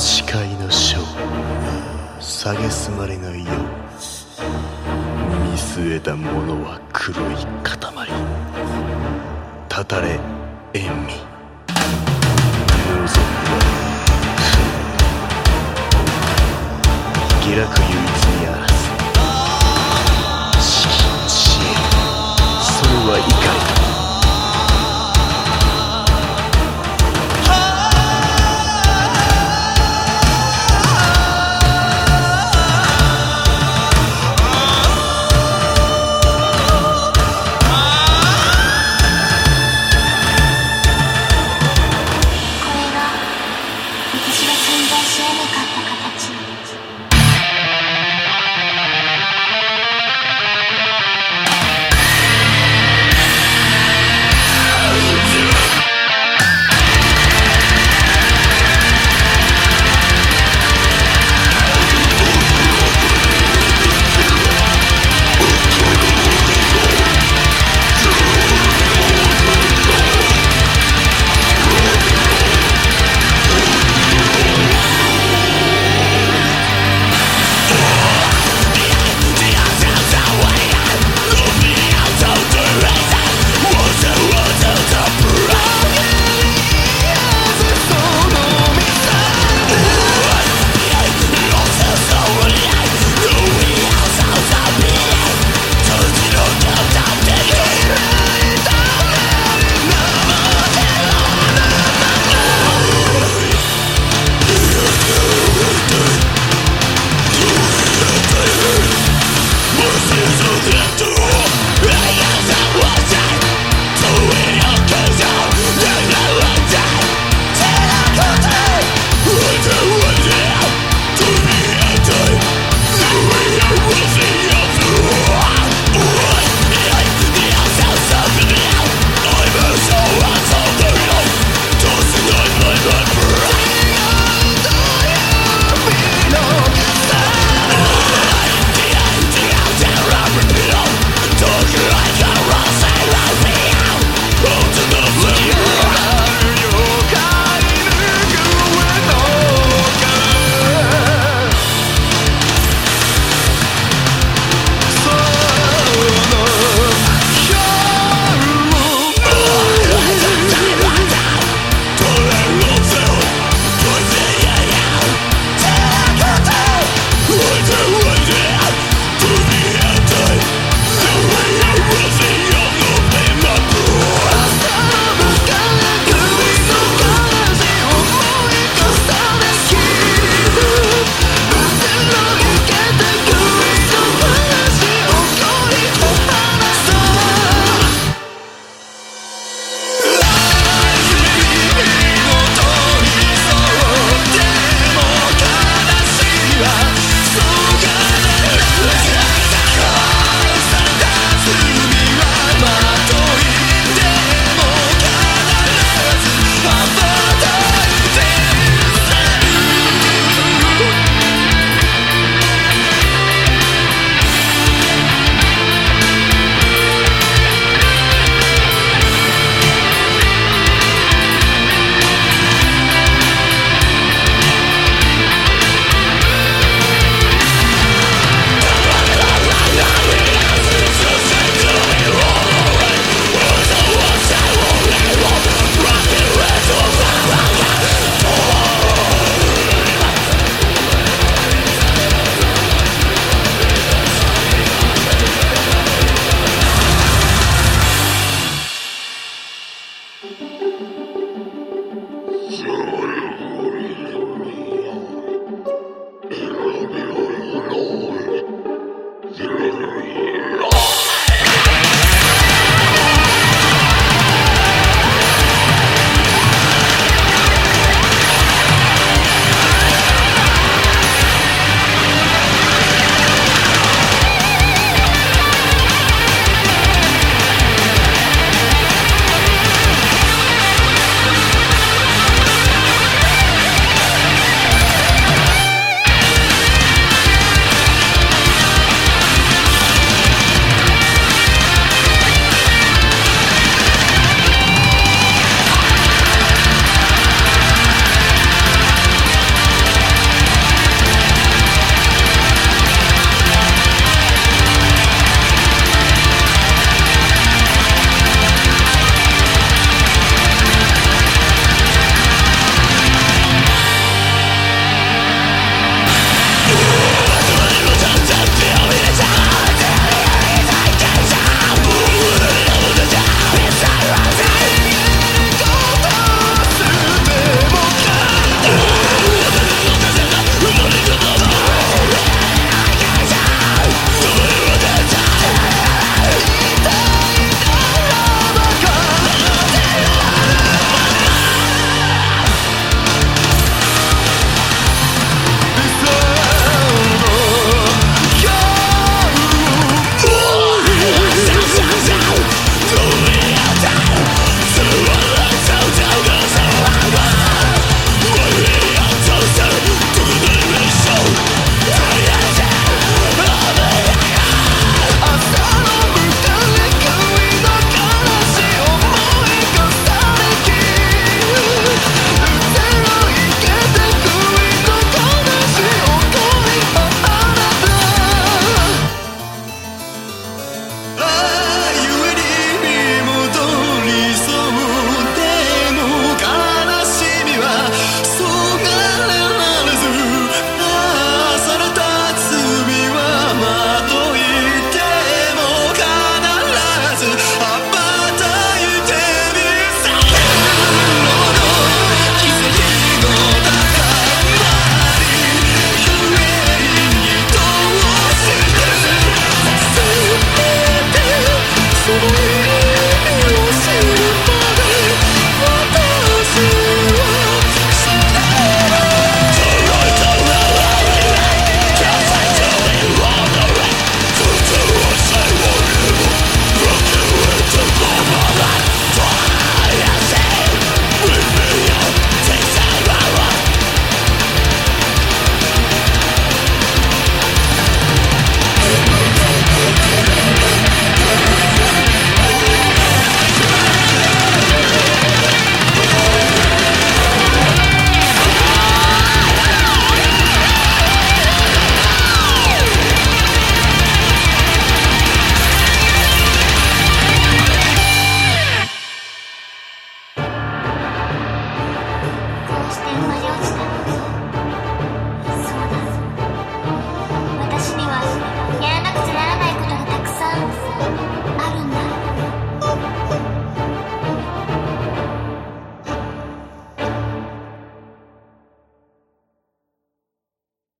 誓いの書蔑まれないよう見据えたものは黒い塊。たたれ塩味望む下落ゆえ